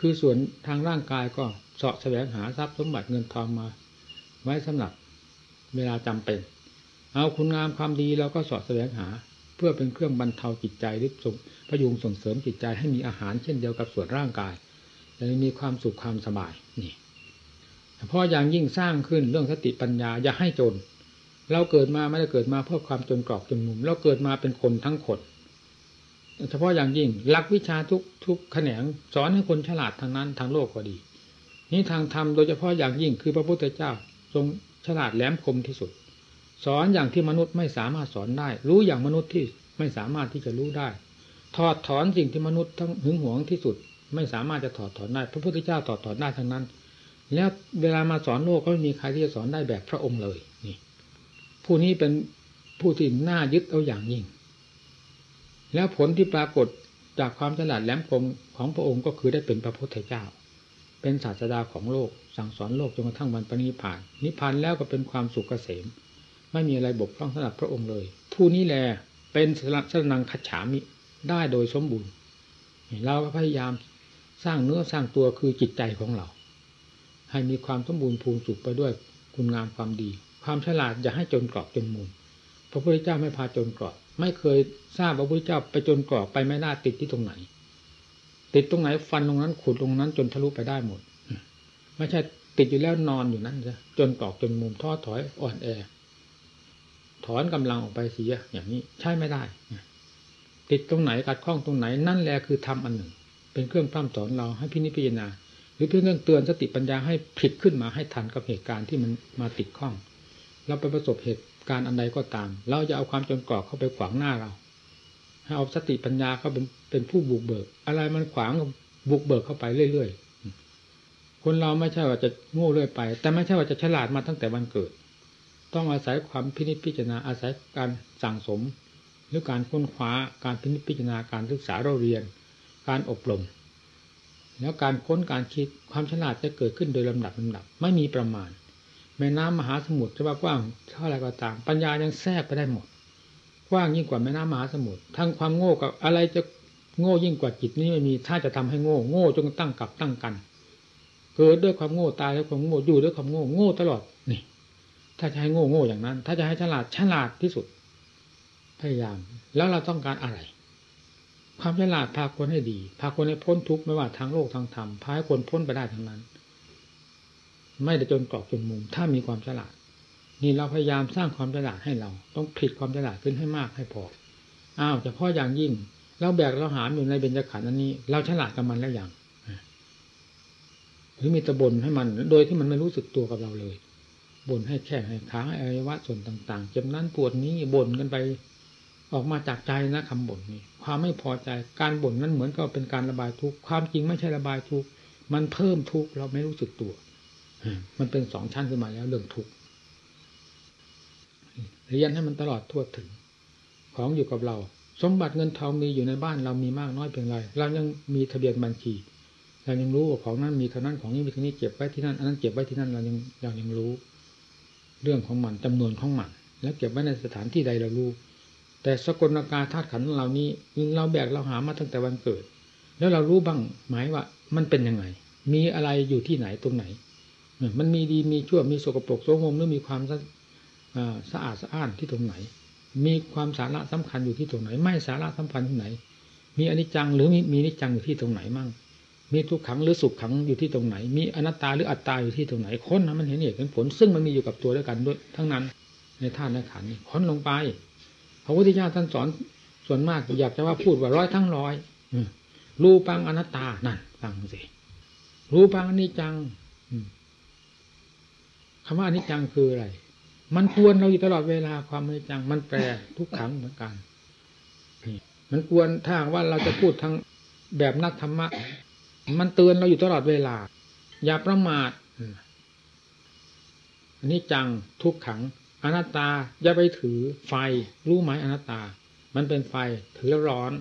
คือส่วนทางร่างกายก็เสาะแสวงหาทรัพย์สมบัติเงินทองมา ไว้สำหรับเวลาจำเป็น เอาคุณงามความดีเราก็สาะแสวงหา เพื่อเป็นเครื่องบรรเทาจิตใจหรือส่งพยุงส่งเสริมจิตใจให้มีอาหารเช่นเดียวกับส่วนร่างกายจะมีความสุขความสบายนี่เพราะอย่างยิ่งสร้างขึ้นเรื่องสติปัญญาอย่าให้จน เราเกิดมาไม่ได้เกิดมาเพื่อความจนกรอกจนมุม เราเกิดมาเป็นคนทั้งคนเฉพาะอย่างยิ่งหลักวิชาทุกทุกแขนงสอนให้คนฉลาดทางนั้นทางโลกก็ดี นี้ทางธรรมโดยเฉพาะอย่างยิ่งคือพระพุทธเจ้าทรงฉลาดแหลมคมที่สุด สอนอย่างที่มนุษย์ไม่สามารถสอนได้ รู้อย่างมนุษย์ที่ไม่สามารถที่จะรู้ได้ ถอดถอนสิ่งที่มนุษย์ทั้งหึงหวงที่สุด ไม่สามารถจะถอดถอนได้ พระพุทธเจ้าถอดถอนได้ทั้งนั้น แล้วเวลามาสอนโลกก็ไม่มีใครที่จะสอนได้แบบพระองค์เลยนี่ผู้นี้เป็นผู้ที่น่ายึดเอาอย่างยิ่ง แล้วผลที่ปรากฏจากความฉลาดแหลมคมของพระองค์ก็คือได้เป็นพระพุทธเจ้า เป็นศาสดาของโลก สั่งสอนโลกจนกระทั่งวันปณิพาน นิพพานแล้วก็เป็นความสุขเกษม ไม่มีอะไรบกพร่องสำหรับพระองค์เลย ผู้นี้แหละเป็นสนังขฉามิได้โดยสมบูรณ์เราก็พยายามสร้างเนื้อสร้างตัวคือจิตใจของเรา ให้มีความสมบูรณ์ภูมิสุขไปด้วยคุณงามความดี ความฉลาดอย่าให้จนกรอบจนมุมพระพุทธเจ้าไม่พาจนกรอบ ไม่เคยทราบพระพุทธเจ้าไปจนกรอบไปไม่น่าติดที่ตรงไหน ติดตรงไหนฟันตรงนั้นขุดตรงนั้นจนทะลุไปได้หมด ไม่ใช่ติดอยู่แล้วนอนอยู่นั่นจะจนกรอบจนมุมท้อถอยอ่อนแอ ถอนกำลังออกไปเสียอย่างนี้ใช่ไม่ได้ ติดตรงไหนกัดข้องตรงไหนนั่นแหละคือทำอันหนึ่ง เป็นเครื่องพร่ำสอนเราให้พินิจพิจารณาหรือเพื่อเรื่องเตือนสติปัญญาให้ผิดขึ้นมาให้ทันกับเหตุการณ์ที่มันมาติดข้อง เราไปประสบเหตุการณ์อันใดก็ตาม เราจะเอาความจนกรอกเข้าไปขวางหน้าเรา ให้เอาสติปัญญาเขาเป็นเป็นผู้บุกเบิก อะไรมันขวางบุกเบิกเข้าไปเรื่อยๆ คนเราไม่ใช่ว่าจะโง่เรื่อยไป แต่ไม่ใช่ว่าจะฉลาดมาตั้งแต่วันเกิด ต้องอาศัยความพินิจพิจารณาอาศัยการสั่งสม หรือการค้นคว้าการพินิจพิจารณาการศึกษาเราเรียน การอบรม แล้วการค้นการคิดความฉลาดจะเกิดขึ้นโดยลำดับลำดับ ไม่มีประมาณแม่น้ำมหาสมุทรจะว่ากว้างเท่าไรก็ตาม ปัญญายังแทรกไปได้หมดกว้างยิ่งกว่าแม่น้ำมหาสมุทรทั้งความโง่กับอะไรจะโง่ยิ่งกว่าจิตนี้ไม่มีถ้าจะทำให้โง่โง่จนตั้งกับตั้งกัน เกิดด้วยความโง่ตายด้วยความโง่อยู่ด้วยความโง่โง่ตลอดนี่ ถ้าจะให้โง่โง่อย่างนั้น ถ้าจะให้ฉลาดฉลาดที่สุด พยายาม แล้วเราต้องการอะไร ความฉลาดพาคนให้ดี พาคนให้พ้นทุกข์ไม่ว่าทางโลกทางธรรมพาให้คนพ้นไปได้ทั้งนั้น ไม่ได้จนกรอบจนมุม ถ้ามีความฉลาด นี่เราพยายามสร้างความฉลาดให้เรา ต้องผลิตความฉลาดขึ้นให้มากให้พออ้าวเฉพาะอย่างยิ่งเราแบกเราหามอยู่ในเบญจขันธ์อันนี้ เราฉลาดกับมันแล้วอย่างหรือมีตะบนให้มัน โดยที่มันไม่รู้สึกตัวกับเราเลย บ่นให้แข้งให้ขาให้อวัยวะส่วนต่างๆเจ็บนั้นปวดนี้บ่นกันไป ออกมาจากใจนะคำบ่นนี้ ความไม่พอใจการบ่นนั้นเหมือนกับเป็นการระบายทุกข์ความจริงไม่ใช่ระบายทุกข์มันเพิ่มทุกข์เราไม่รู้สึกตัวมันเป็นสองชั้นขึ้นมาแล้วเรื่องทุกข์เรียนให้มันตลอดทั่วถึง ของอยู่กับเรา สมบัติเงินทองมีอยู่ในบ้านเรามีมากน้อยเพียงไรเรายังมีทะเบียนบัญชีเรายังรู้ว่าของนั้นมีเท่านั้นของนี้มีเท่านี้เก็บไว้ที่นั่นอันนั้นเก็บไว้ที่นั่นเรายังเรายังรู้ เรื่องของมันจำนวนของมัน แล้วเก็บไว้ในสถานที่ใดเรารู้ แต่สกลนาการธาตุขันธ์เหล่านี้เราแบกเราหามาตั้งแต่วันเกิด แล้วเรารู้บ้างหมายว่ามันเป็นยังไง มีอะไรอยู่ที่ไหนตรงไหน มันมีดีมีชั่วมีสกปรกโสมมหรือมีความสะอาดสะอ้านที่ตรงไหน มีความสาระสำคัญอยู่ที่ตรงไหน ไม่สาระสำคัญที่ไหน มีอนิจจังหรือมีมีนิจจังอยู่ที่ตรงไหนมั่ง มีทุกขังหรือสุขขังอยู่ที่ตรงไหน มีอนัตตาหรืออัตตาอยู่ที่ตรงไหนค้นนะมันเห็นเหตุเห็นผล ซึ่งมันมีอยู่กับตัวด้วยกันด้วย ทั้งนั้น ในธาตุในขันธ์ค้นลงไปพระพุทธเจ้าท่านสอนส่วนมากอยากจะว่าพูดว่าร้อยทั้งร้อยรูปังอนัตตานั่นฟังสิรูปังอนิจจังคำว่าอนิจจังคืออะไร มันควรเราอยู่ตลอดเวลาความอนิจจัง มันแปรทุกขังเหมือนกันมันควรถ้าว่าเราจะพูดทั้งแบบนักธรรมะ มันเตือนเราอยู่ตลอดเวลา อย่าประมาทอันนี้จังทุกขังอนัตตาอย่าไปถือไฟ รู้ไหมอนัตตา มันเป็นไฟถือแล้วร้อน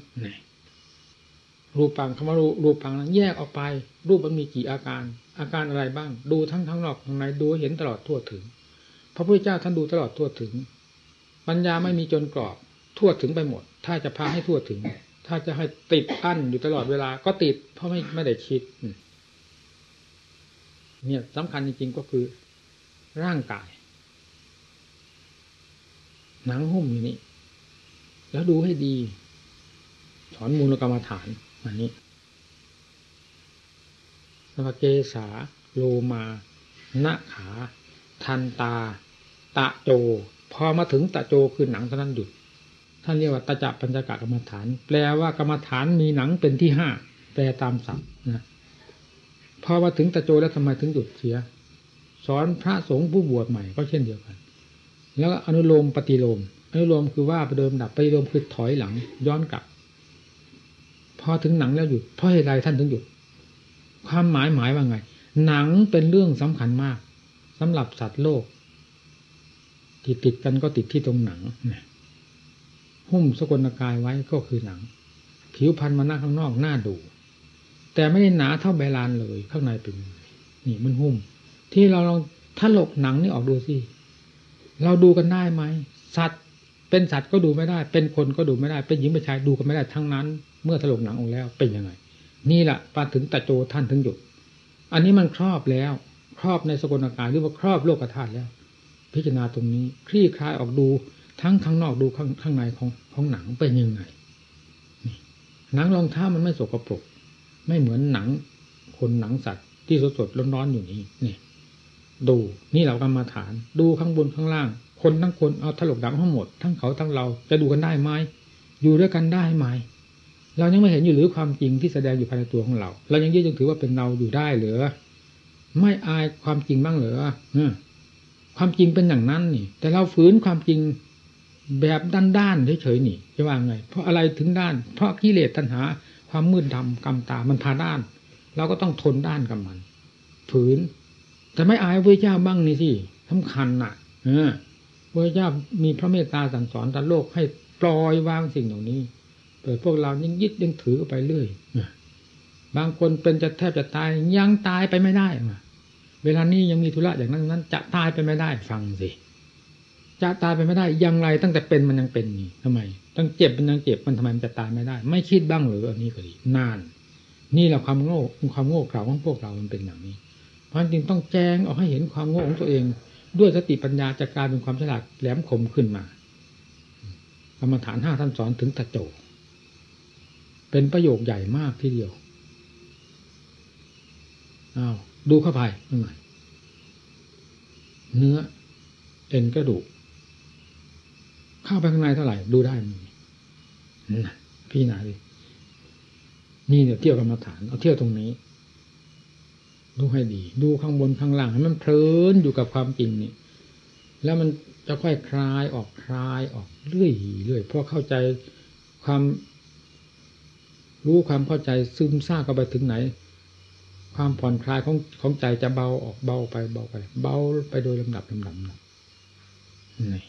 รูปปังคำว่ารูรูปปังนั้นแยกออกไป รูปมันมีกี่อาการ อาการอะไรบ้าง ดูทั้งทั้งนอกทั้งในดูเห็นตลอดทั่วถึง พระพุทธเจ้าท่านดูตลอดทั่วถึง ปัญญาไม่มีจนกรอบทั่วถึงไปหมด ถ้าจะพาให้ทั่วถึง ถ้าจะให้ติดอั้นอยู่ตลอดเวลา ก็ติด เพราะไม่ไม่ได้คิด เนี่ยสำคัญจริงๆก็คือ ร่างกาย หนังหุ้มอยู่นี่ แล้วดูให้ดี สอนมูลกรรมฐานอันนี้สภเกษาโลมาณขา ทันตา ตะโจ พอมาถึงตะโจคือหนังเท่านั้นหยุด ท่านเรียกว่าตาจับปัญจกะกรรมฐาน แปลว่ากรรมฐานมีหนังเป็นที่ห้าแปลตามศัพท์นะพอมาถึงตะโจแล้วทำไมถึงหยุดเสีย สอนพระสงฆ์ผู้บวชใหม่ก็เช่นเดียวกัน แล้วอนุโลมปฏิโลม อนุโลมคือว่าไปเดิมดับปฏิโลมคือถอยหลัง ย้อนกลับ พอถึงหนังแล้วหยุดเพราะเหตุใดท่านถึงหยุด ความหมายหมายว่าไง หนังเป็นเรื่องสำคัญมากสำหรับสัตว์โลกที่ติดกันก็ติดที่ตรงหนังนี่ย หุ้มสกลกายไว้ก็คือหนัง ผิวพันธุ์มันหน้าข้างนอกหน้าดู แต่ไม่ได้หนาเท่าใบลานเลยข้างในเป็นนี่มันหุ้ม ที่เราลองถ้าหลกหนังนี่ออกดูสิเราดูกันได้ไหมสัตว์เป็นสัตว์ก็ดูไม่ได้ เป็นคนก็ดูไม่ได้ เป็นหญิงเป็นชายดูกันไม่ได้ทั้งนั้น เมื่อถลกหนังออกแล้วเป็นยังไง นี่แหละปาถึงตะโจท่านถึงหยุดอันนี้มันครอบแล้ว ครอบในสกลกายหรือว่าครอบโลกธาตุแล้ว พิจารณาตรงนี้ คลี่คลายออกดู ทั้งข้างนอกดูข้างข้างในของของหนังเป็นยังไงหนังรองเท้ามันไม่สกปรกไม่เหมือนหนังคนหนังสัตว์ที่สดสดร้อนๆอยู่นี้นี่ดูนี่เรากรรมาฐาน ดูข้างบนข้างล่าง คนทั้งคนเอาถลกดังทั้งหมด ทั้งเขาทั้งเราจะดูกันได้ไหมอยู่ด้วยกันได้ไหมเรายังไม่เห็นอยู่หรือความจริงที่แสดงอยู่ภายในตัวของเรา เรายังยึดยังถือว่าเป็นเราอยู่ได้หรือไม่อายความจริงบ้างเหรอความจริงเป็นอย่างนั้นนี่ แต่เราฝืนความจริง แบบด้านๆเฉยๆนี่จะว่าไง เพราะอะไรถึงด้าน เพราะกิเลสตัณหา ความมืดดำกำตามันพาด้าน เราก็ต้องทนด้านกับมัน ฝืน แต่ไม่อายพระเจ้าบ้างนี่สิสำคัญน่ะเออพระเจ้ามีพระเมตตาสั่งสอนต่อโลกให้ปล่อยวางสิ่งเหล่านี้เปิดพวกเรายังยึดยังถือไปเรื่อยบางคนเป็นจะแทบจะตายยังตายไปไม่ได้เวลานี้ยังมีธุระอย่างนั้นนั้นจะตายไปไม่ได้ฟังสิ จะตายไปไม่ได้ยังไรตั้งแต่เป็นมันยังเป็นนี่ทำไมตั้งเจ็บมันยังเจ็บมันทำไมมันจะตายไม่ได้ ไม่คิดบ้างหรืออันนี้ก็ดีนาน นี่แหละความโง่ความโง่เขลาของพวกเรามันเป็นอย่างนี้ เพราะจริงต้องแจ้งออกให้เห็นความโง่ของตัวเอง ด้วยสติปัญญาจะกลายเป็นความฉลาดแหลมคมขึ้นมากรรมฐานห้าท่านสอนถึงตะโจเป็นประโยคใหญ่มากทีเดียวอ้าวดูเข้าไปยังไงเนื้อเอ็นกระดูก เข้าไปข้างในเท่าไหร่ ดูได้พี่นาดินี่เนี่ยเที่ยวกรรมฐาน เอาเที่ยวตรงนี้ ดูให้ดี ดูข้างบนข้างล่างให้มันเพลินอยู่กับความจริงนี่แล้วมันจะค่อยคลายออกคลายออกเรื่อยเรื่อยเพราะเข้าใจความ รู้ความเข้าใจซึมซาบเข้าไปถึงไหน ความผ่อนคลายของของใจจะเบาออกเบาไปเบาไป เบาไปโดยลำดับลำดับนี่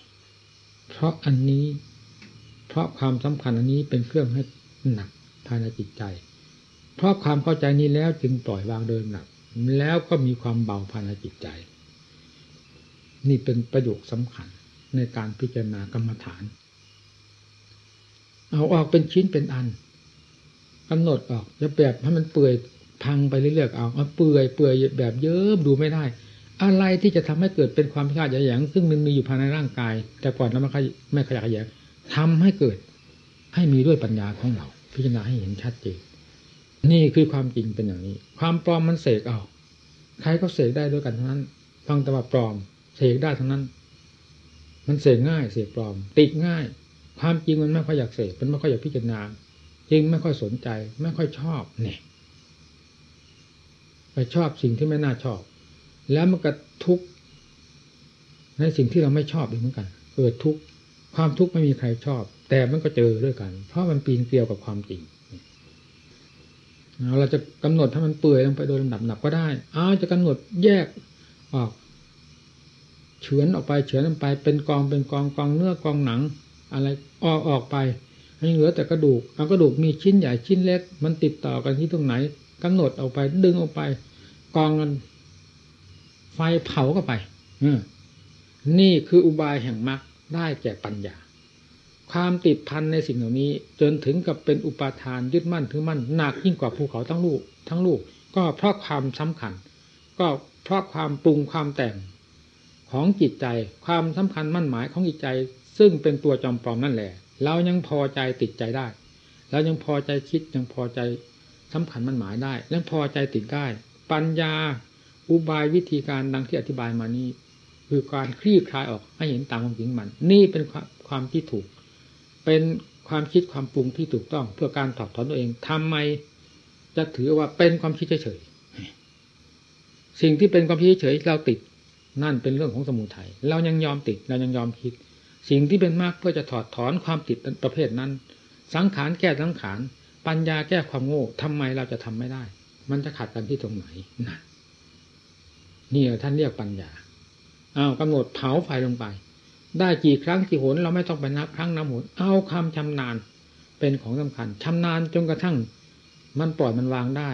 เพราะอันนี้ เพราะความสำคัญอันนี้เป็นเครื่องให้หนักภายในจิตใจ เพราะความเข้าใจนี้แล้วจึงปล่อยวางโดยหนัก แล้วก็มีความเบาภายในจิตใจ นี่เป็นประโยคสำคัญในการพิจารณากรรมฐาน เอาออกเป็นชิ้นเป็นอันกำหนดออกจะแบบให้มันเปื่อยพังไปเรื่อยๆเอาเอาเปื่อยเปื่อยแบบเยิ้มดูไม่ได้ อะไรที่จะทำให้เกิดเป็นความพิฆาตแยงซึ่งมันมีอยู่ภายในร่างกาย แต่ก่อนนั้นไม่ไม่ขยักแยงทำให้เกิดให้มีด้วยปัญญาของเรา พิจารณาให้เห็นชัดเจนนี่คือความจริงเป็นอย่างนี้ ความปลอมมันเสกเอาใครก็เสกได้ด้วยกันทั้งนั้น ฟังแต่ว่าปลอมเสกได้ทั้งนั้น มันเสกง่ายเสกปลอม ติดง่าย ความจริงมันไม่ค่อยอยากเสกมันไม่ค่อยอยากพิจารณาจริงไม่ค่อยสนใจ ไม่ค่อยชอบเนี่ยไปชอบสิ่งที่ไม่น่าชอบ แล้วมันก็ทุกข์ในสิ่งที่เราไม่ชอบอีกเหมือนกัน เกิดทุกข์ความทุกข์ไม่มีใครชอบ แต่มันก็เจอด้วยกัน เพราะมันปีนเกลียวกับความจริงเราจะกำหนดถ้มันเปื่อยลงไปโดยลำดับหนับก็ได้เอาจะกำหนดแยกออกเฉือนออกไปเฉือนออกไป เป็นกองเป็นกองกองเนื้อกองหนัง อะไรออกออกไปให้เหลือแต่กระดูกเอากระดูกมีชิ้นใหญ่ชิ้นเล็ก มันติดต่อกันที่ตรงไหนกำหนดออกไปดึงออกไป กองกัน ไฟเผาเข้าไปอนี่คืออุบายแห่งมรรคได้แก่ปัญญา ความติดพันในสิ่งเหล่านี้ จนถึงกับเป็นอุปาทานยึดมั่นถือมั่นหนักยิ่งกว่าภูเขาทั้งลูก ทั้งลูก ก็เพราะความสำคัญ ก็เพราะความปรุงความแต่งของจิตใจความสำคัญมั่นหมายของจิตใจ ซึ่งเป็นตัวจอมปลอมนั่นแหละ เรายังพอใจติดใจได้เรายังพอใจคิดยังพอใจสำคัญมันหมายได้ยังพอใจติดได้ ปัญญา อุบายวิธีการดังที่อธิบายมานี้ คือการคลี่คลายออกให้เห็นตามความจริงมัน นี่เป็นความที่ถูก เป็นความคิดความปรุงที่ถูกต้อง เพื่อการถอดถอนตัวเองทำไมจะถือว่าเป็นความคิดเฉยๆสิ่งที่เป็นความคิดเฉยเราติดนั่นเป็นเรื่องของสมุทัยเรายังยอมติดเรายังยอมคิด สิ่งที่เป็นมากเพื่อจะถอดถอนความติดประเภทนั้น สังขารแก้สังขารปัญญาแก้ความโง่ทำไมเราจะทำไม่ได้ มันจะขัดกันที่ตรงไหนนะ นี่ท่านเรียกปัญญาอ้าวกำหนดเผาไฟลงไป ได้กี่ครั้งกี่หนเราไม่ต้องไปนับครั้งนับหนเอาคำชำนาญเป็นของสำคัญชำนาญจนกระทั่ง มันปล่อยมันวางได้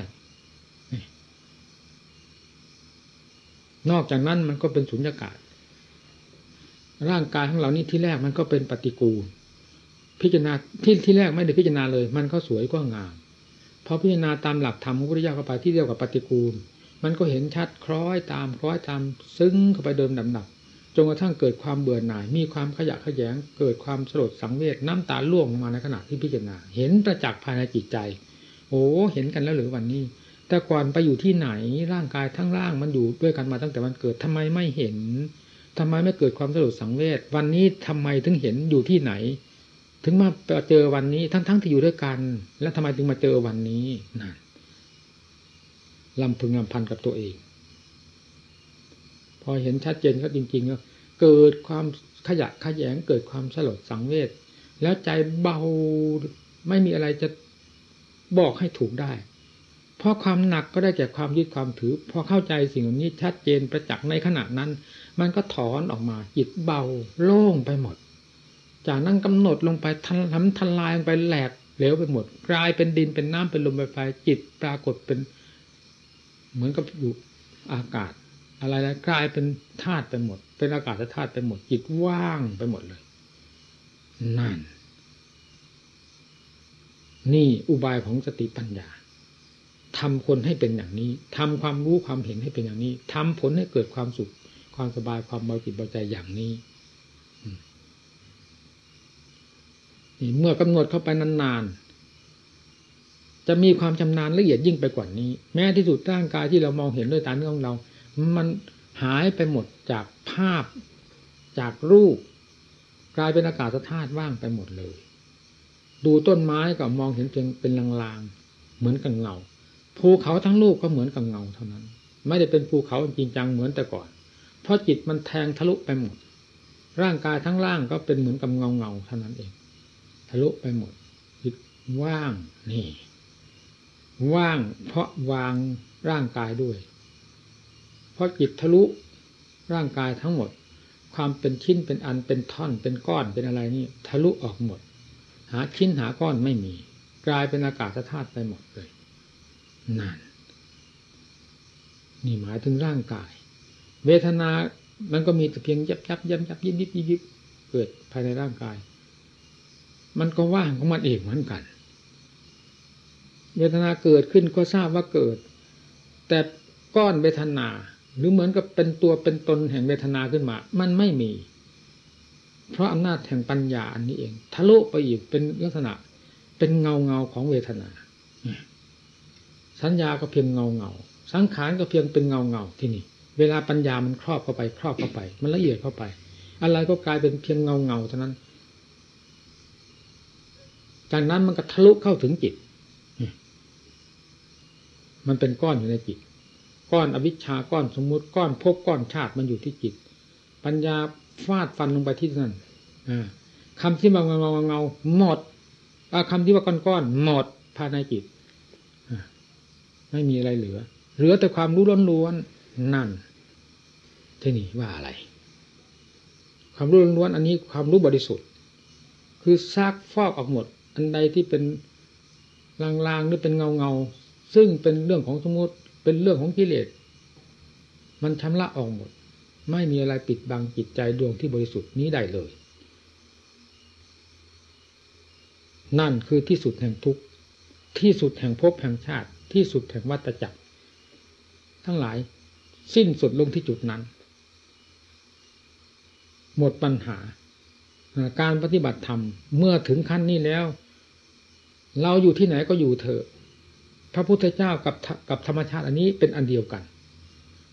นอกจากนั้นมันก็เป็นสุญญากาศ ร่างกายของเรานี่ที่แรกมันก็เป็นปฏิกูล พิจารณาที่ที่แรกไม่ได้พิจารณาเลย มันก็สวยก็งามพอพิจารณาตามหลักธรรมของพุทธิยาเข้าไปที่เรียวกว่าปฏิกูล มันก็เห็นชัดคล้อยตามคล้อยตามซึ้งเข้าไปเดิมดำดับจนกระทั่งเกิดความเบื่อหน่าย มีความขยะขยง เกิดความสลดสังเวชน้ำตาล่วงมาในขณะที่พิจารณา เห็นประจักษ์ภายในจิตใจ โอ้เห็นกันแล้วหรือวันนี้ แต่ก่อนไปอยู่ที่ไหนร่างกายทั้งร่างมันอยู่ด้วยกันมาตั้งแต่วันเกิดทำไมไม่เห็นทำไมไม่เกิดความสลดสังเวชวันนี้ทำไมถึงเห็นอยู่ที่ไหน ถึงมาเจอวันนี้ทั้งๆทที่อยู่ด้วยกัน แล้วทำไมถึงมาเจอวันนี้นั่น ลำพึงลำพันกับตัวเอง พอเห็นชัดเจนก็จริงๆก็เกิดความขยะขยงเกิดความสลดสังเวชแล้วใจเบาไม่มีอะไรจะบอกให้ถูกได้ เพราะความหนักก็ได้แก่ความยึดความถือ พอเข้าใจสิ่งนี้ชัดเจนประจักษ์ในขณะนั้น มันก็ถอนออกมาจิตเบาโล่งไปหมด จากนั้นกำหนดลงไปทันทำทันลายลงไปแหลกเหลวไปหมด กลายเป็นดินเป็นน้ำเป็นลมเป็นไฟจิตปรากฏเป็น เหมือนกับอยู่อากาศ อะไรแล้วกลายเป็นธาตุไปหมด เป็นอากาศธาตุไปหมดจิตว่างไปหมดเลย นั่น นี่อุบายของสติปัญญาทำคนให้เป็นอย่างนี้ทำความรู้ความเห็นให้เป็นอย่างนี้ทำผลให้เกิดความสุข ความสบายความเบาจิตเบาใจอย่างนี้เมื่อกำหนดเข้าไปนานๆ จะมีความชำนาญละเอียดยิ่งไปกว่านี้ แม้ที่สุดร่างกายที่เรามองเห็นด้วยตาเนื้อของเรา มันหายไปหมดจากภาพจากรูป กลายเป็นอากาศธาตุว่างไปหมดเลย ดูต้นไม้ก็มองเห็นเพียงเป็นลางๆเหมือนกับเงาภูเขาทั้งลูกก็เหมือนกับเงาเท่านั้น ไม่ได้เป็นภูเขาจริงจังเหมือนแต่ก่อน เพราะจิตมันแทงทะลุไปหมด ร่างกายทั้งล่างก็เป็นเหมือนกับเงาเงาเท่านั้นเอง ทะลุไปหมดจิตว่างนี่ ว่างเพราะวางร่างกายด้วย เพราะจิตทะลุร่างกายทั้งหมด ความเป็นชิ้นเป็นอันเป็นท่อนเป็นก้อนเป็นอะไรนี่ ทะลุออกหมด หาชิ้นหาก้อนไม่มี กลายเป็นอากาศธาตุไปหมดเลยนั่นนี่หมายถึงร่างกาย เวทนา มันก็มีแต่เพียงยับยับยับยับยิบยิบยิบยิบเกิดภายในร่างกาย มันก็ว่างของมันเองเหมือนกัน เวทนาเกิดขึ้นก็ทราบว่าเกิด แต่ก้อนเวทนา หรือเหมือนกับเป็นตัวเป็นตนแห่งเวทนาขึ้นมา มันไม่มี เพราะอำนาจแห่งปัญญาอันนี้เอง ทะลุไปอีกเป็นลักษณะ เป็นเงาเงาของเวทนา สัญญาก็เพียงเงาเงาสังขารก็เพียงเป็นเงาเงาที่นี่ เวลาปัญญามันครอบเข้าไป ครอบเข้าไป มันละเอียดเข้าไป อะไรก็กลายเป็นเพียงเงาเงาเท่านั้น จากนั้นมันก็ทะลุเข้าถึงจิต มันเป็นก้อนอยู่ในจิต ก้อนอวิชชาก้อนสมมุติก้อนภพก้อนชาติมันอยู่ที่จิต ปัญญาฟาดฟันลงไปที่นั่นคำที่มาเงาเงาหมดคำที่ว่าก้อนก้อนหมดภายในจิตไม่มีอะไรเหลือ เหลือแต่ความรู้ล้วนๆนั่นที่นี่ว่าอะไร ความรู้ล้วนๆอันนี้ความรู้บริสุทธิ์ คือซากฟอกออกหมด อันใดที่เป็นลางๆหรือเป็นเงาๆ ซึ่งเป็นเรื่องของสมมติเป็นเรื่องของกิเลสมันชำระออกหมด ไม่มีอะไรปิดบังจิตใจดวงที่บริสุทธิ์นี้ได้เลย นั่นคือที่สุดแห่งทุกข์ที่สุดแห่งภพแห่งชาติ ที่สุดแห่งวัฏจักร ทั้งหลายสิ้นสุดลงที่จุดนั้น หมดปัญหา การปฏิบัติธรรม เมื่อถึงขั้นนี้แล้ว เราอยู่ที่ไหนก็อยู่เถอะ พระพุทธเจ้ากับกับธรรมชาติอันนี้เป็นอันเดียวกัน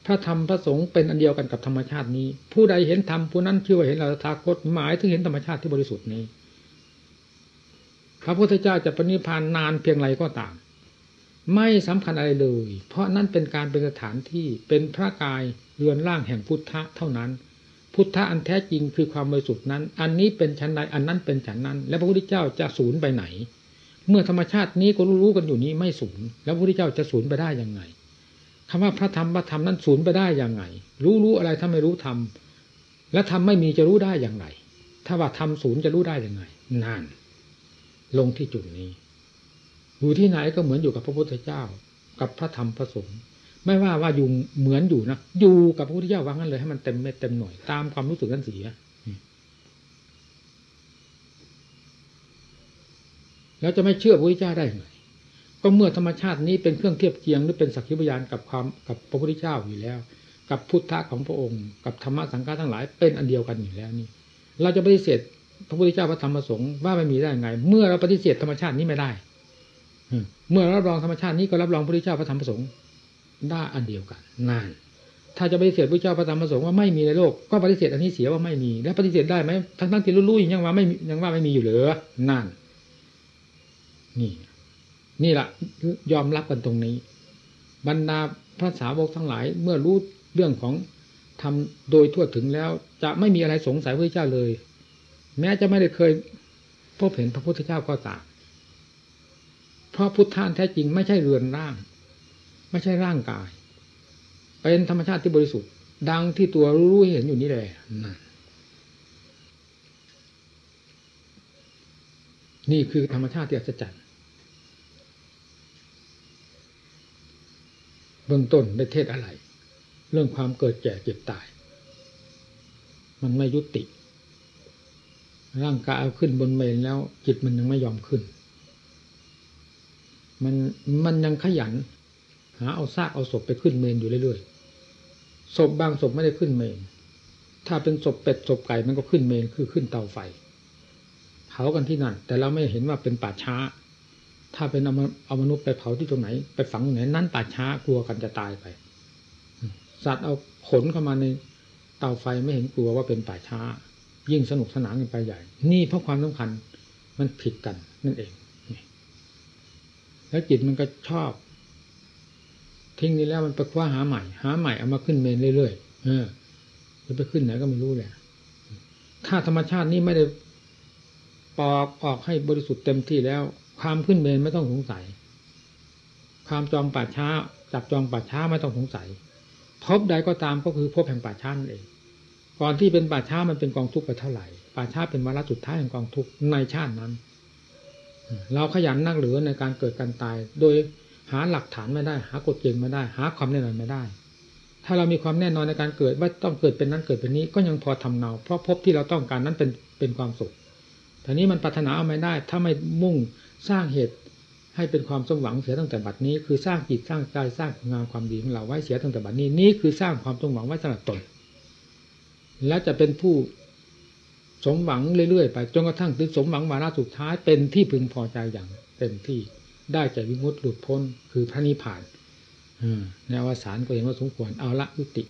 พระธรรมพระสงฆ์เป็นอันเดียวกันกับธรรมชาตินี้ ผู้ใดเห็นธรรมผู้นั้นชื่อว่าเห็นเราตถาคตหมายถึงเห็นธรรมชาติที่บริสุทธิ์นี้ พระพุทธเจ้าจะปณิพานนานเพียงไรก็ตาม ไม่สำคัญอะไรเลย เพราะนั่นเป็นการเป็นสถานที่เป็นพระกายเรือนร่างแห่งพุทธะเท่านั้น พุทธะอันแท้จริงคือความบริสุทธิ์นั้น อันนี้เป็นชั้นใดอันนั้นเป็นชั้นนั้น และพระพุทธเจ้าจะสูญไปไหน เมื่อธรรมชาตินี้ก็รู้กันอยู่นี้ไม่สูญแล้วพระพุทธเจ้าจะสูญไปได้ยังไงคำว่าพระธรรมพระธรรมนั้นสูญไปได้ยังไง รู้รู้อะไรถ้าไม่รู้ธรรมและธรรมไม่มีจะรู้ได้อย่างไร ถ้าว่าธรรมสูญจะรู้ได้ยังไงนั่นลงที่จุดนี้ อยู่ที่ไหนก็เหมือนอยู่กับพระพุทธเจ้า กับพระธรรมพระสงฆ์ไม่ว่าว่าอยู่เหมือนอยู่นะอยู่กับพระพุทธเจ้าว่างั้นเลยให้มันเต็มเม็ดเต็มหน่วยตามความรู้สึกนั้นเสีย แล้วจะไม่เชื่อพระพุทธเจ้าได้ไงก็เมื่อธรรมชาตินี้เป็นเครื่องเทียบเคียงหรือเป็นสักขีพยานกับความกับพระพุทธเจ้าอยู่แล้ว กับพุทธะของพระองค์ กับธรรมะสังฆาทั้งหลายเป็นอันเดียวกันอยู่แล้วนี่ เราจะปฏิเสธพระพุทธเจ้าพระธรรมพระสงฆ์ว่าไม่มีได้ไง เมื่อเราปฏิเสธธรรมชาตินี้ไม่ได้เมื่อรับรองธรรมชาตินี้ก็รับรองพระพุทธเจ้าพระธรรมพระสงฆ์ได้อันเดียวกันนั่นถ้าจะปฏิเสธพระเจ้าพระธรรมพระสงฆ์ว่าไม่มีในโลกก็ปฏิเสธอันนี้เสียว่าไม่มี แล้วปฏิเสธได้ไหมทั้งทั้งที่รู้ๆยังว่าไม่ยังว่าไม่มีอยู่เหลือนั่น นี่ นี่แหละยอมรับกันตรงนี้ บรรดาพระสาวกทั้งหลายเมื่อรู้เรื่องของทำโดยทั่วถึงแล้ว จะไม่มีอะไรสงสัยพระเจ้าเลย แม้จะไม่ได้เคยพบเห็นพระพุทธเจ้าก็ตามเพราะพุทธานแท้จริงไม่ใช่เรือนร่าง ไม่ใช่ร่างกาย เป็นธรรมชาติที่บริสุทธิ์ ดังที่ตัวรู้เห็นอยู่นี่เลยนี่คือธรรมชาติที่อัศจรรย์ เบื้องต้นได้เทศอะไร เรื่องความเกิดแก่เจ็บตาย มันไม่ยุติ ร่างกายเอาขึ้นบนเมนแล้ว จิตมันยังไม่ยอมขึ้น มันมันยังขยัน หาเอาซากเอาศพไปขึ้นเมนอยู่เรื่อยๆศพบางศพไม่ได้ขึ้นเมน ถ้าเป็นศพเป็ดศพไก่มันก็ขึ้นเมนคือขึ้นเตาไฟเผากันที่นั่น แต่เราไม่เห็นว่าเป็นป่าช้า ถ้าเป็นเอาเอามนุษย์ไปเผาที่ตรงไหน ไปฝังตรงไหนนั้นป่าช้ากลัวกันจะตายไป สัตว์เอาขนเข้ามาในเตาไฟไม่เห็นกลัวว่าเป็นป่าช้า ยิ่งสนุกสนานกันไปใหญ่ นี่เพราะความสำคัญมันผิดกันนั่นเอง แล้วจิตมันก็ชอบ ทิ้งนี้แล้วมันไปคว้าหาใหม่ หาใหม่เอามาขึ้นเมนเรื่อยๆเออจะไปขึ้นไหนก็ไม่รู้เลยถ้าธรรมชาตินี้ไม่ได้ปอกออกให้บริสุทธิ์เต็มที่แล้ว ความขึ้นเมนไม่ต้องสงสัย ความจองป่าช้า จับจองป่าช้าไม่ต้องสงสัยพบใดก็ตามก็คือพบแห่งป่าช้านั่นเอง ก่อนที่เป็นป่าช้ามันเป็นกองทุกข์ไปเท่าไหร่ป่าช้าเป็นวาระสุดท้ายแห่งกองทุกข์ในชาตินั้น เราขยันนักเหลือในการเกิดการตาย โดยหาหลักฐานไม่ได้ หากฎเกณฑ์ไม่ได้ หาความแน่นอนไม่ได้ ถ้าเรามีความแน่นอนในการเกิดว่าต้องเกิดเป็นนั้นเกิดเป็นนี้ก็ยังพอทำเนา เพราะพบที่เราต้องการนั้นเป็นเป็นความสุขแต่นี้มันปรารถนาเอาไม่ได้ ถ้าไม่มุ่ง สร้างเหตุให้เป็นความสมหวังเสียตั้งแต่บัดนี้ คือสร้างจิตสร้างใจสร้างงานความดีของเราไว้เสียตั้งแต่บัดนี้นี่คือสร้างความสมหวังไว้สำหรับตนและจะเป็นผู้สมหวังเรื่อยๆไปจนกระทั่งถึงสมหวังวาระสุดท้ายเป็นที่พึงพอใจอย่างเต็มที่ได้จากวิมุตติหลุดพ้นคือพระนิพพานในอวสานก็เห็นว่าสมควรเอาละยุติ